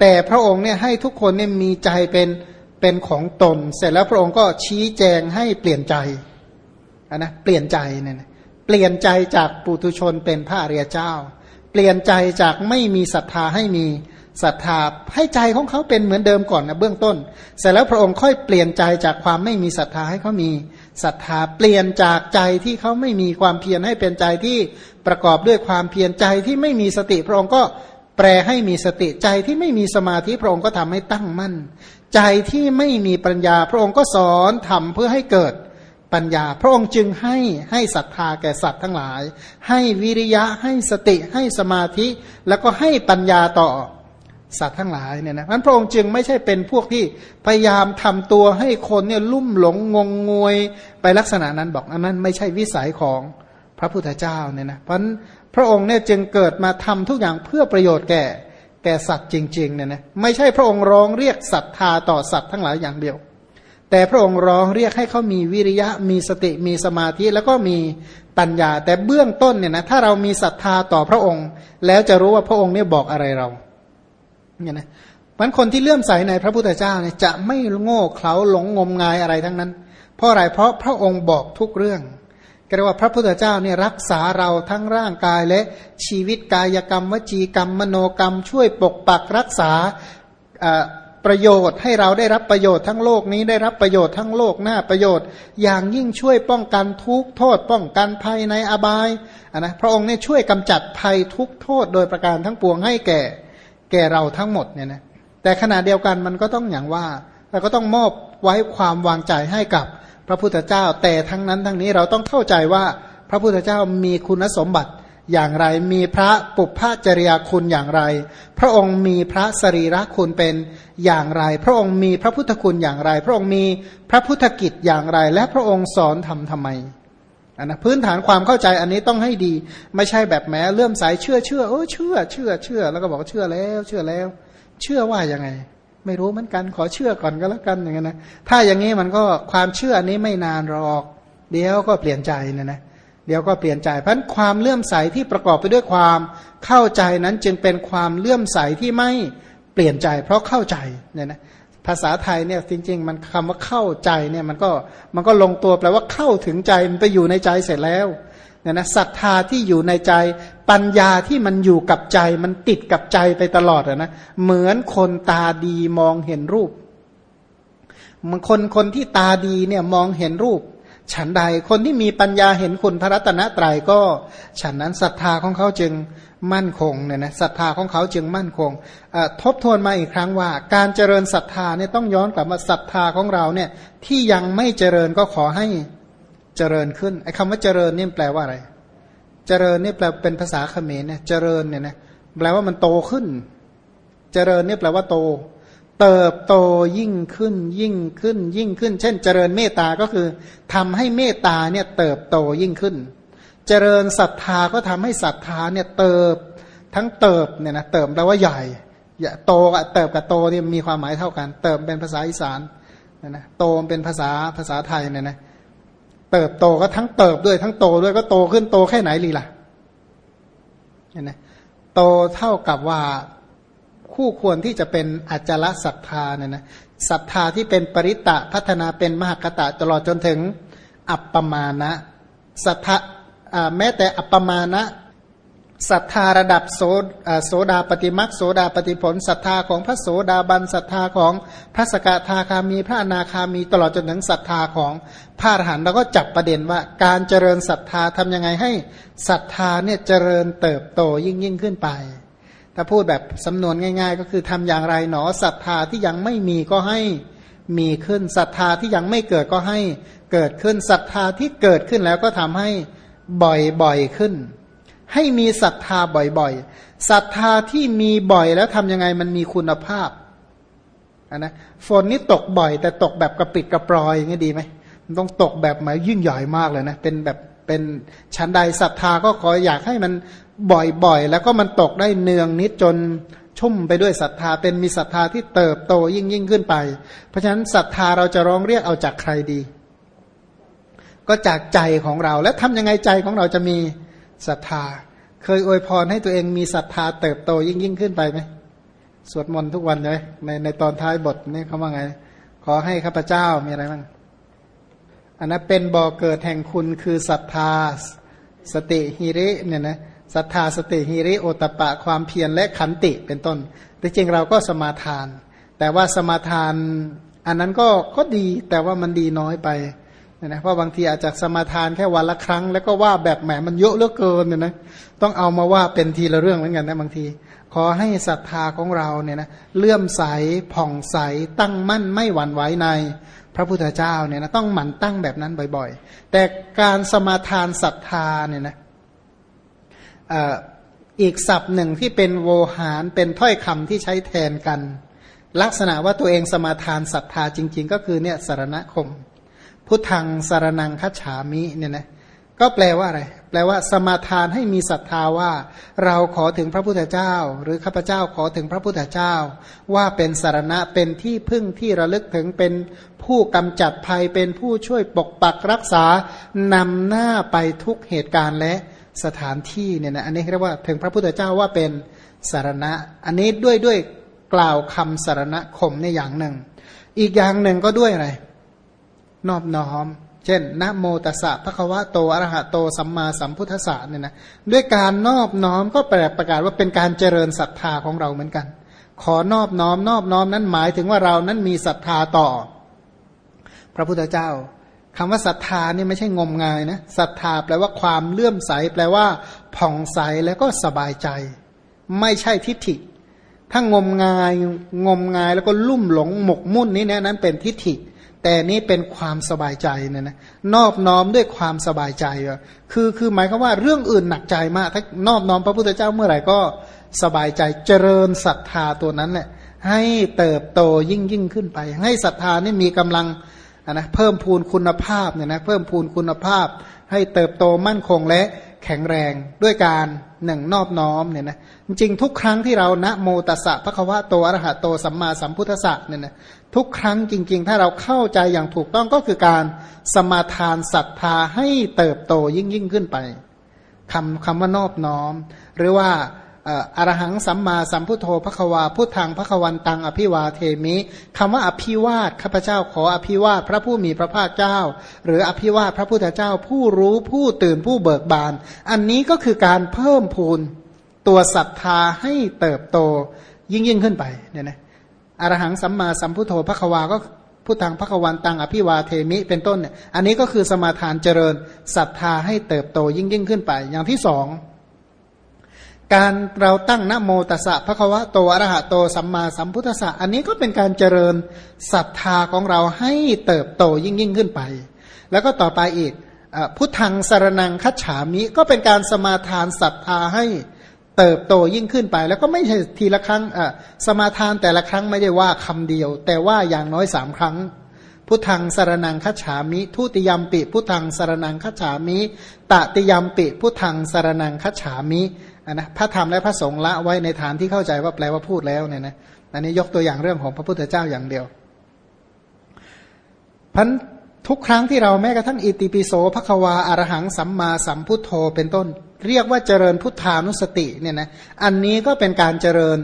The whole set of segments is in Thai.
แต่พระองค์เนี่ยให้ทุกคนเนี่ยมีใจเป็นเป็นของตน เสร็จแล้วพระองค์ก็ชี้แจงให้เปลี่ยนใจนะเปลี่ยนใจเนี่ยเปลี่ยนใจจากปุถุชนเป็นพระอริยเจ้า เปลี่ยนใจจากไม่มีศรัทธาให้มีศรัทธาให้ใจของเขาเป็นเหมือนเดิมก่อนนะเบื้องต้น เสร็จแล้วพระองค์ค่อยเปลี่ยนใจจากความไม่มีศรัทธาให้เขามีศรัทธาเปลี่ยนจากใจที่เขาไม่มีความเพียรให้เป็นใจที่ประกอบด้วยความเพียรใจที่ไม่มีสติพระองค์ก็ แปลให้มีสติใจที่ไม่มีสมาธิพระองค์ก็ทำให้ตั้งมั่น ใจที่ไม่มีปัญญา พระองค์ก็สอนทำเพื่อให้เกิดปัญญา พระองค์จึงให้ให้ศรัทธาแก่สัตว์ทั้งหลาย ให้วิริยะให้สติให้สมาธิ แล้วก็ให้ปัญญาต่อสัตว์ทั้งหลายเนี่ยนะพระองค์จึงไม่ใช่เป็นพวกที่พยายามทำตัวให้คนเนี่ยลุ่มหลงงงงวยไปลักษณะนั้นบอกอันนั้นไม่ใช่วิสัยของพระพุทธเจ้าเนี่ยนะเพราะ พระองค์เนี่ยจึงเกิดมาทำทุกอย่างเพื่อประโยชน์แก่แก่สัตว์จริงๆเนี่ยนะไม่ใช่พระองค์ร้องเรียกศรัทธาต่อสัตว์ทั้งหลายอย่างเดียว แต่พระองค์ร้องเรียกให้เขามีวิริยะมีสติมีสมาธิแล้วก็มีปัญญา แต่เบื้องต้นเนี่ยนะถ้าเรามีศรัทธาต่อพระองค์ แล้วจะรู้ว่าพระองค์เนี่ยบอกอะไรเราเนี่ยนะมันคนที่เลื่อมใสในพระพุทธเจ้าเนี่ยจะไม่โง่เขลาหลงงมงายอะไรทั้งนั้น เพราะอะไรเพราะพระองค์บอกทุกเรื่อง เรียกว่าพระพุทธเจ้าเนี่ยรักษาเราทั้งร่างกายและชีวิตกายกรรม วจีกรรม มโนกรรม ช่วยปกปักรักษาประโยชน์ให้เราได้รับประโยชน์ทั้งโลกนี้ได้รับประโยชน์ทั้งโลกหน้าประโยชน์ อย่างยิ่งช่วยป้องกันทุกโทษ ป้องกันภัยในอบายนะพระองค์เนี่ยช่วยกำจัดภัยทุกโทษโดยประการทั้งปวงให้แก่แก่เราทั้งหมดเนี่ยนะแต่ขณะเดียวกันมันก็ต้องอย่างว่าเราก็ต้องมอบไว้ความวางใจให้กับ พระพุทธเจ้า แต่ทั้งนั้นทั้งนี้เราต้องเข้าใจว่าพระพุทธเจ้ามีคุณสมบัติอย่างไร มีพระปุพพจริยาคุณอย่างไร พระองค์มีพระสรีระคุณเป็นอย่างไร พระองค์มีพระพุทธคุณอย่างไร พระองค์มีพระพุทธกิจอย่างไร และพระองค์สอนทำทำไมอันนะพื้นฐานความเข้าใจอันนี้ต้องให้ดี ไม่ใช่แบบแม้เลื่อมสายเชื่อเชื่อเออเชื่อเชื่อเชื่อแล้วก็บอกเชื่อแล้ว เชื่อแล้ว เชื่อว่ายังไง ไม่รู้เหมือนกันขอเชื่อก่อนก็แล้วกันอย่างเงี้ยนะถ้าอย่างนี้มันก็ความเชื่ออันนี้ไม่นานหรอก เดี๋ยวก็เปลี่ยนใจนะนะเดี๋ยวก็เปลี่ยนใจเพราะความเลื่อมใสที่ประกอบไปด้วยความเข้าใจนั้นจึงเป็นความเลื่อมใสที่ไม่เปลี่ยนใจ เพราะเข้าใจเนี่ยนะภาษาไทยเนี่ยจริง ๆ มันคำว่าเข้าใจเนี่ยมันก็มันก็ลงตัวแปลว่าเข้าถึงใจมันไปอยู่ในใจเสร็จแล้ว เนี่ยนะศรัทธาที่อยู่ในใจปัญญาที่มันอยู่กับใจมันติดกับใจไปตลอดนะเหมือนคนตาดีมองเห็นรูปมันคนคนที่ตาดีเนี่ยมองเห็นรูป ฉันใดคนที่มีปัญญาเห็นคุณพระรัตนตรัยก็ ฉันนั้นศรัทธาของเขาจึงมั่นคงเนี่ยนะศรัทธาของเขาจึงมั่นคงทบทวนมาอีกครั้งว่า การเจริญศรัทธาเนี่ยต้องย้อนกลับมาศรัทธาของเราเนี่ยที่ยังไม่เจริญก็ขอให้ เจริญขึ้นไอ้คำว่าเจริญนี่แปลว่าอะไร เจริญนี่แปลเป็นภาษาเขมรเนี่ยเจริญเนี่ยนะแปลว่ามันโตขึ้น เจริญนี่แปลว่าโต เติบโตยิ่งขึ้น ยิ่งขึ้น ยิ่งขึ้น เช่น เจริญเมตตาก็คือทำให้เมตตาเนี่ยเติบโตยิ่งขึ้น เจริญศรัทธาก็ทำให้ศรัทธาเนี่ยเติบทั้งเติบเนี่ยนะเติบแปลว่าใหญ่อย่โตกับเติบกับโตเนี่ยมีความหมายเท่ากัน เติบเป็นภาษาอีสานนะนะโตเป็นภาษาภาษาไทยเนี่ยนะ เติบโตก็ทั้งเติบด้วยทั้งโตด้วยก็โตขึ้นโตแค่ไหนลีล่ะเห็นไหมโตเท่ากับว่าคู่ควรที่จะเป็นอัจฉริศรัทธาเนี่ยนะศรัทธาที่เป็นปริตะพัฒนาเป็นมหากตะตลอดจนถึงอัปปมานะศรัทธาแม้แต่อัปปมาณะ ศรัทธาระดับโสโสดาปฏิมักโสดาปฏิผลศรัทธาของพระโสดาบันศรัทธาของพระสกทาคามีพระอนาคามีตลอดจนถึงศรัทธาของพระอรหันต์เราก็จับประเด็นว่าการเจริญศรัทธาทำยังไงให้ศรัทธาเนี่ยเจริญเติบโตยิ่งยิ่งขึ้นไป ถ้าพูดแบบสำนวนง่าย ๆ ก็คือทำอย่างไรหนอศรัทธาที่ยังไม่มีก็ให้มีขึ้นศรัทธาที่ยังไม่เกิดก็ให้เกิดขึ้นศรัทธาที่เกิดขึ้นแล้วก็ทำให้บ่อยๆขึ้น ให้มีศรัทธาบ่อยๆศรัทธาที่มีบ่อยแล้วทำยังไงมันมีคุณภาพนะฝนนี่ตกบ่อย แต่ตกแบบกระปิดกระปรอยอย่างนี้ดีไหมมันต้องตกแบบหมายยิ่งใหญ่มากเลยนะเป็นแบบเป็นชั้นใดศรัทธาก็ขออยากให้มันบ่อยๆ แล้วก็มันตกได้เนืองนิดจนชุ่มไปด้วยศรัทธาเป็นมีศรัทธาที่เติบโตยิ่งยิ่งขึ้นไป เพราะฉะนั้นศรัทธาเราจะร้องเรียกเอาจากใครดี ก็จากใจของเราแล้วทำยังไงใจของเราจะมี ศรัทธา เคยอวยพรให้ตัวเองมีศรัทธาเติบโตยิ่งยิ่งขึ้นไปไหมสวดมนต์ทุกวันเลยในในตอนท้ายบทนี่เขาว่าไง ขอให้ข้าพเจ้ามีอะไรบ้างอันนั้นเป็นบ่อเกิดแห่งคุณคือศรัทธาสติฮิริเนี่ยนะศรัทธาสติฮิริโอตปะความเพียรและขันติเป็นต้นที่จริงเราก็สมาทาน แต่ว่าสมาทาน อันนั้นก็ก็ดีแต่ว่ามันดีน้อยไป นะเพราะบางทีอาจจะสมาทานแค่วันละครั้ง แล้วก็ว่าแบบแหมมันเยอะเหลือเกินเนี่ยนะต้องเอามาว่าเป็นทีละเรื่องเหมือนกันนะบางที ขอให้ศรัทธาของเราเนี่ยนะเลื่อมใสผ่องใสตั้งมั่นไม่หวั่นไหวในพระพุทธเจ้าเนี่ยนะต้องหมั่นตั้งแบบนั้นบ่อยๆ แต่การสมาทานศรัทธาเนี่ยนะอีกศัพท์หนึ่งที่เป็นโวหารเป็นถ้อยคำที่ใช้แทนกัน ลักษณะว่าตัวเองสมาทานศรัทธาจริง ๆ ก็คือเนี่ยสารณคม พุทธังสารนังคัจฉามิเนี่ยนะก็แปลว่าอะไร แปลว่าสมาทานให้มีศรัทธาว่า เราขอถึงพระพุทธเจ้า หรือข้าพเจ้าขอถึงพระพุทธเจ้า ว่าเป็นสารณะเป็นที่พึ่งที่ระลึกถึงเป็นผู้กำจัดภัยเป็นผู้ช่วยปกปักรักษานำหน้าไปทุกเหตุการณ์และสถานที่เนี่ยนะอันนี้เรียกว่าถึงพระพุทธเจ้าว่าเป็นสารณะ อันนี้ด้วยด้วยกล่าวคำสารณคมในอย่างหนึ่ง อีกอย่างหนึ่งก็ด้วยอะไร นอบน้อม เช่นนะโมตัสสะพระควะโตอรหะโตสัมมาสัมพุทธสะเนี่ยนะด้วยการนอบน้อมก็แปลประกาศว่าเป็นการเจริญศรัทธาของเราเหมือนกัน ขอนอบน้อมนอบน้อมนั้นหมายถึงว่าเรานั้นมีศรัทธาต่อ พระพุทธเจ้าคำว่าศรัทธานี่ไม่ใช่งมงายนะศรัทธาแปลว่าความเลื่อมใส แปลว่าผ่องใสแล้วก็สบายใจ ไม่ใช่ทิฏฐิ ถ้างมงายงมงายแล้วก็ลุ่มหลงหมกมุ่นนี้นี่ยนั้นเป็นทิฏฐิ แต่นี้เป็นความสบายใจเนี่ยนะนอบน้อมด้วยความสบายใจคือคือหมายความว่าเรื่องอื่นหนักใจมาก ถ้านอบน้อมพระพุทธเจ้าเมื่อไหร่ก็สบายใจเจริญศรัทธาตัวนั้นแหละให้เติบโตยิ่งยิ่งขึ้นไป ให้ศรัทธานี่มีกำลังนะเพิ่มพูนคุณภาพเนี่ยนะเพิ่มพูนคุณภาพ ให้เติบโตมั่นคงและ แข็งแรงด้วยการหนึ่งนอบน้อมเนี่ยนะจริงทุกครั้งที่เรานะโมตสสะพระควะโตอรหะโตสัมมาสัมพุทธะเนี่ยนะทุกครั้งจริง ๆ ถ้าเราเข้าใจอย่างถูกต้องก็คือการสมาทานศรัทธาให้เติบโตยิ่งยิ่งขึ้นไปคำคำว่านอบน้อม หรือว่า อรหังสัมมาสัมพุทโธพระควาพุทธังพระควันตังอภิวาเทมิคำว่าอภิวาทข้าพเจ้าขออภิวาทพระผู้มีพระภาคเจ้า หรืออภิวาทพระพุทธเจ้าผู้รู้ผู้ตื่นผู้เบิกบาน อันนี้ก็คือการเพิ่มพูนตัวศรัทธาให้เติบโตยิ่งยิ่งขึ้นไปเนี่ยนะอรหังสัมมาสัมพุทโธพระควาก็พุทธังพระควันตังอภิวาเทมิเป็นต้นเนี่ยอันนี้ก็คือสมาทานเจริญศรัทธาให้เติบโตยิ่งยิ่งขึ้นไป อย่างที่สอง การเราตั้งนโมตัสสะพระควะโตอรหะโตสัมมาสัมพุทธะอันนี้ก็เป็นการเจริญศรัทธาของเราให้เติบโตยิ่งยิ่งขึ้นไป แล้วก็ต่อไปอีกพุทธังสารนังคัจฉามิก็เป็นการสมาทานศรัทธาให้เติบโตยิ่งขึ้นไป แล้วก็ไม่ใช่ทีละครั้งสมาทานแต่ละครั้งไม่ได้ว่าคำเดียว แต่ว่าอย่างน้อยสามครั้ง พุทธังสารนังคัจฉามิทุติยมปิ พุทธังสารนังคัจฉามิตติยมปิ พุทธังสารนังคัจฉามิ นะพระธรรมและพระสงฆ์ละไว้ในฐานที่เข้าใจว่าแปลว่าพูดแล้วเนี่ยนะอันนี้ยกตัวอย่างเรื่องของพระพุทธเจ้าอย่างเดียวพันทุกครั้งที่เราแม้กระทั่งอิติปิโสภควาอารหังสัมมาสัมพุทโธเป็นต้น เรียกว่าเจริญพุทธานุสติเนี่ยนะอันนี้ก็เป็นการเจริญ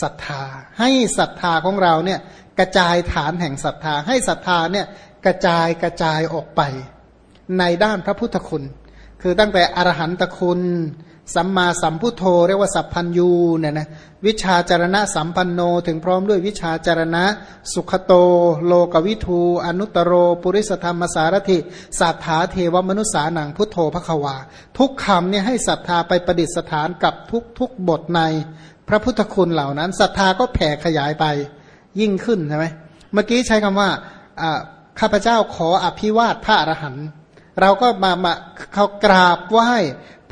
ศรัทธา ให้ศรัทธาของเราเนี่ยกระจายฐานแห่งศรัทธา ให้ศรัทธาเนี่ยกระจายกระจายออกไป ในด้านพระพุทธคุณ คือตั้งแต่อรหันตคุณ สัมมาสัมพุทโธเรียกว่าสัพพัญยูเนี่ยนะวิชาจารณะสัมปันโนถึงพร้อมด้วยวิชาจารณะ สุขโต โลกวิทูอนุตโร ปุริสธรรมสารถิสัทธาเทวมนุษสานังพุทโธพระควา ทุกคำเนี่ยให้ศรัทธาไปประดิษฐานกับทุกทุกบทในพระพุทธคุณเหล่านั้นศรัทธาก็แผ่ขยายไปยิ่งขึ้นใช่ไหมเมื่อกี้ใช้คำว่าข้าพเจ้าขออภิวาทพระอรหันต์เราก็มามาเขากราบไหว้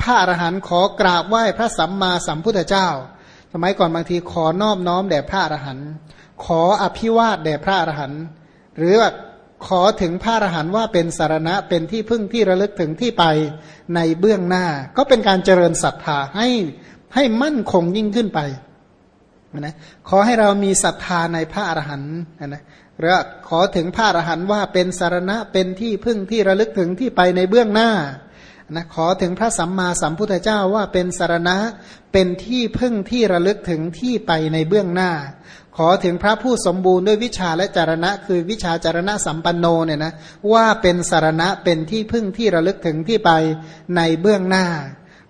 พระอรหันต์ขอกราบไหว้พระสัมมาสัมพุทธเจ้า สมัยก่อนบางทีขอนอบน้อมแด่พระอรหันต์ขออภิวาทแด่พระอรหันต์หรือว่าขอถึงพระอรหันต์ว่าเป็นสารณะเป็นที่พึ่งที่ระลึกถึงที่ไปในเบื้องหน้า ก็เป็นการเจริญศรัทธาให้ให้มั่นคงยิ่งขึ้นไปนะขอให้เรามีศรัทธาในพระอรหันต์นะหรือขอถึงพระอรหันต์ว่าเป็นสารณะเป็นที่พึ่งที่ระลึกถึงที่ไปในเบื้องหน้า นะขอถึงพระสัมมาสัมพุทธเจ้าว่าเป็นสารณะเป็นที่พึ่งที่ระลึกถึงที่ไปในเบื้องหน้า ขอถึงพระผู้สมบูรณ์ด้วยวิชาและจารณะ คือวิชาจารณะสัมปันโนเนี่ยนะว่าเป็นสารณะเป็นที่พึ่งที่ระลึกถึงที่ไปในเบื้องหน้า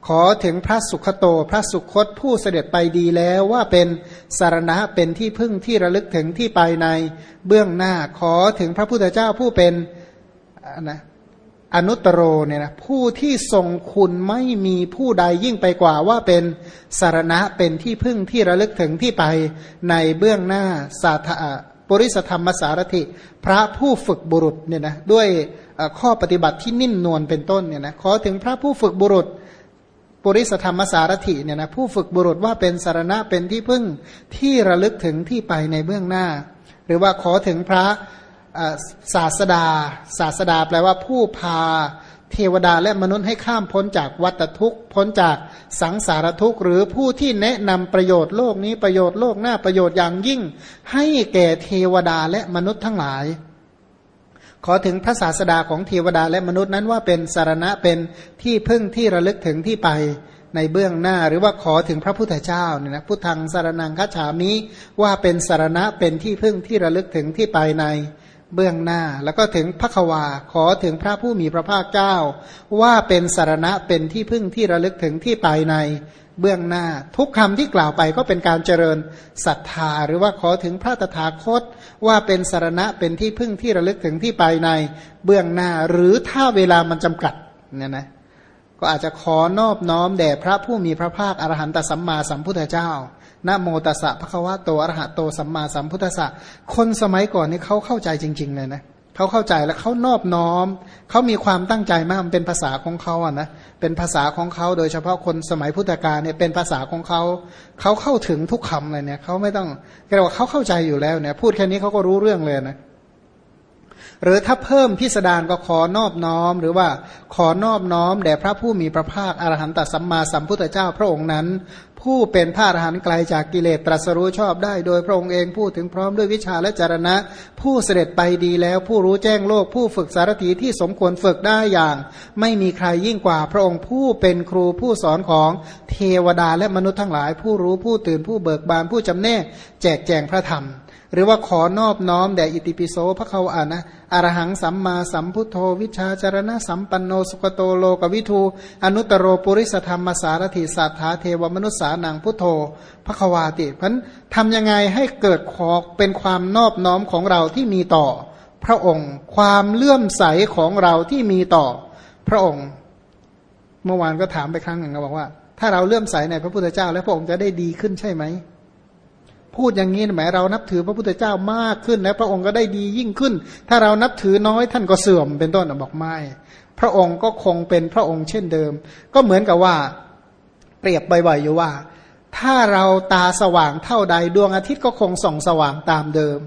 ขอถึงพระสุขโต พระสุคตผู้เสด็จไปดีแล้วว่าเป็นสารณะเป็นที่พึ่งที่ระลึกถึงที่ไปในเบื้องหน้า ขอถึงพระพุทธเจ้าผู้เป็นนะ อนุตโรเนี่ยนะผู้ที่ทรงคุณไม่มีผู้ใดยิ่งไปกว่าว่าเป็นสารณะเป็นที่พึ่งที่ระลึกถึงที่ไปในเบื้องหน้าสาธาปริสธรรมสารถิพระผู้ฝึกบุรุษเนี่ยนะด้วยข้อปฏิบัติที่นิ่มนวลเป็นต้นเนี่ยนะขอถึงพระผู้ฝึกบุรุษปุริสธรรมสารถิเนี่ยนะผู้ฝึกบุรุษว่าเป็นสารณะเป็นที่พึ่งที่ระลึกถึงที่ไปในเบื้องหน้า หรือว่าขอถึงพระ ศาสดา ศาสดาแปลว่าผู้พาเทวดาและมนุษย์ให้ข้ามพ้นจากวัฏทุกข์พ้นจากสังสารทุกข์หรือผู้ที่แนะนำประโยชน์โลกนี้ประโยชน์โลกหน้าประโยชน์อย่างยิ่ง ให้แก่เทวดาและมนุษย์ทั้งหลาย ขอถึงพระศาสดาของเทวดาและมนุษย์นั้นว่าเป็นสารณะเป็นที่พึ่งที่ระลึกถึงที่ไปในเบื้องหน้าหรือว่าขอถึงพระพุทธเจ้าเนี่ยนะพุทธังสารนังคัจฉามิว่าเป็นสารณะเป็นที่พึ่งที่ระลึกถึงที่ไปใน เบื้องหน้า แล้วก็ถึงพระควาขอถึงพระผู้มีพระภาคเจ้า ว่าเป็นสารณะเป็นที่พึ่งที่ระลึกถึงที่ไปในเบื้องหน้า ทุกคำที่กล่าวไปก็เป็นการเจริญศรัทธา หรือว่าขอถึงพระตถาคต ว่าเป็นสารณะเป็นที่พึ่งที่ระลึกถึงที่ไปในเบื้องหน้า หรือถ้าเวลามันจำกัดเนี่ยนะก็อาจจะขอนอบน้อมแด่พระผู้มีพระภาคอรหันตสัมมาสัมพุทธเจ้า นะโมตัสสะพระควะโตอรหะโตสัมมาสัมพุทธะคนสมัยก่อนนี่เขาเข้าใจจริง ๆ เลยนะเขาเข้าใจแล้วเขานอบน้อม เขามีความตั้งใจมากมันเป็นภาษาของเขาอะนะเป็นภาษาของเขาโดยเฉพาะคนสมัยพุทธกาลเนี่ยเป็นภาษาของเขาเขาเข้าถึงทุกคำเลยเนี่ยเขาไม่ต้องเรียกว่าเขาเข้าใจอยู่แล้วเนี่ยพูดแค่นี้เขาก็รู้เรื่องเลยนะหรือถ้าเพิ่มพิสดารก็ขอนอบน้อม หรือว่าขอนอบน้อมแด่พระผู้มีพระภาคอรหันตสัมมาสัมพุทธเจ้าพระองค์นั้น ผู้เป็นพระอรหันต์ไกลจากกิเลสตรัสรู้ชอบได้ โดยพระองค์เองพูดถึงพร้อมด้วยวิชาและจารณะ ผู้เสด็จไปดีแล้ว ผู้รู้แจ้งโลก ผู้ฝึกสารถีที่สมควรฝึกได้อย่าง ไม่มีใครยิ่งกว่าพระองค์ผู้เป็นครูผู้สอนของเทวดาและมนุษย์ทั้งหลาย ผู้รู้ผู้ตื่นผู้เบิกบานผู้จำแนกแจกแจงพระธรรม หรือว่าขอนอบน้อมแด่อิติปิโสพระเขาอ่านนะอรหังสัมมาสัมพุทโธวิชาจารณะสัมปันโนสุกโตโลกวิทู อนุตโรปุริสธรรมสารถิสัทธาเทวมนุษสานังพุทโธพระควาติพันทำยังไงให้เกิดขอเป็นความนอบน้อมของเราที่มีต่อ พระองค์ความเลื่อมใสของเราที่มีต่อ พระองค์ เมื่อวานก็ถามไปครั้งหนึ่งเราบอกว่า ถ้าเราเลื่อมใสในพระพุทธเจ้า แล้วพระองค์จะได้ดีขึ้นใช่ไหม พูดอย่างนี้หมายเรานับถือพระพุทธเจ้ามากขึ้น แล้วพระองค์ก็ได้ดียิ่งขึ้น ถ้าเรานับถือน้อยท่านก็เสื่อมเป็นต้นบอกไม่ พระองค์ก็คงเป็นพระองค์เช่นเดิม ก็เหมือนกับว่า เปรียบบ่อยๆอยู่ว่า ถ้าเราตาสว่างเท่าใดดวงอาทิตย์ก็คงส่องสว่างตามเดิม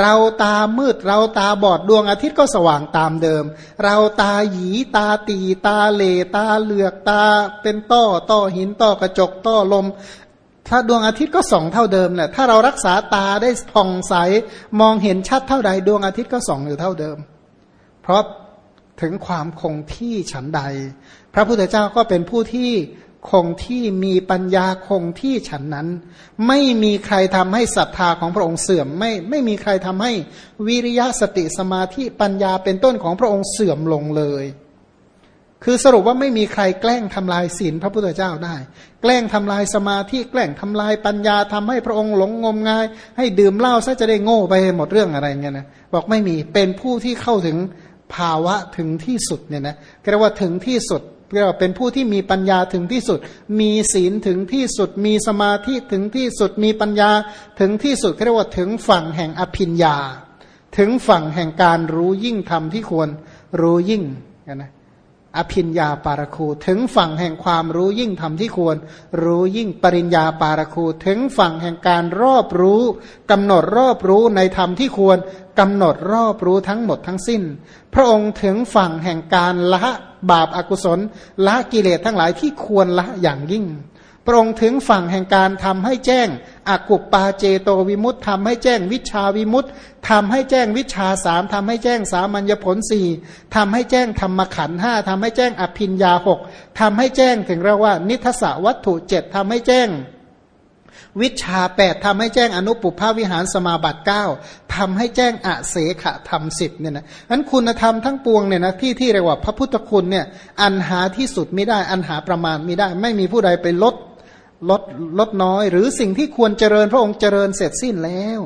เราตามืดเราตาบอดดวงอาทิตย์ก็สว่างตามเดิม เราตาหยีตาตีตาเลตาเหลือกตา เป็นต้อต้อหินต้อกระจกต้อลม ถ้าดวงอาทิตย์ก็ส่องเท่าเดิมแหละถ้าเรารักษาตาได้ผ่องใสมองเห็นชัดเท่าใด ดวงอาทิตย์ก็ส่องอยู่เท่าเดิม เพราะถึงความคงที่ฉันใด พระพุทธเจ้าก็เป็นผู้ที่คงที่มีปัญญาคงที่ฉันนั้น ไม่มีใครทำให้ศรัทธาของพระองค์เสื่อมไม่ไม่มีใครทำให้วิริยะสติสมาธิปัญญาเป็นต้นของพระองค์เสื่อมลงเลย คือสรุปว่าไม่มีใครแกล้งทำลายศีลพระพุทธเจ้าได้ แกล้งทำลายสมาธิแกล้งทำลายปัญญาทำให้พระองค์หลงงมงาย ให้ดื่มเหล้าซะจะได้โง่ไปหมดเรื่องอะไรเงี้ยนะบอกไม่มีเป็นผู้ที่เข้าถึงภาวะถึงที่สุดเนี่ยนะเรียกว่าถึงที่สุดเรียกว่าเป็นผู้ที่มีปัญญาถึงที่สุด มีศีลถึงที่สุด มีสมาธิถึงที่สุด มีปัญญาถึงที่สุดเรียกว่าถึงฝั่งแห่งอภิญญา ถึงฝั่งแห่งการรู้ยิ่งทำที่ควรรู้ยิ่งนะ อภิญญาปารคูถึงฝั่งแห่งความรู้ยิ่งทำที่ควร รู้ยิ่งปริญญาปารคูถึงฝั่งแห่งการรอบรู้กำหนดรอบรู้ในธรรมที่ควรกำหนดรอบรู้ทั้งหมดทั้งสิ้น พระองค์ถึงฝั่งแห่งการละบาปอากุศลละกิเลสทั้งหลายที่ควรละอย่างยิ่ง พระองค์ถึงฝั่งแห่งการทำให้แจ้งอากุปปาเจโตวิมุตติทำให้แจ้งวิชาวิมุตติทำให้แจ้งวิชาสามทำให้แจ้งสามัญญผลสี่ทำให้แจ้งธรรมขันห้าทำให้แจ้งอภินยาหกทำให้แจ้งถึงเรียกว่า นิทศวัตถุเจ็ดทำให้แจ้งวิชาแปดทำให้แจ้งอนุปุพาวิหารสมาบัติเก้าทำให้แจ้งอเสขธรรมสิบเนี่ยนะนั้นคุณธรรมทั้งปวงเนี่ยนะที่ที่เรียกว่าพระพุทธคุณเนี่ยอันหาที่สุดไม่ได้อันหาประมาณไม่ได้ ไม่มีผู้ใดไปลด ลดลดน้อย หรือสิ่งที่ควรเจริญพระองค์เจริญเสร็จสิ้นแล้ว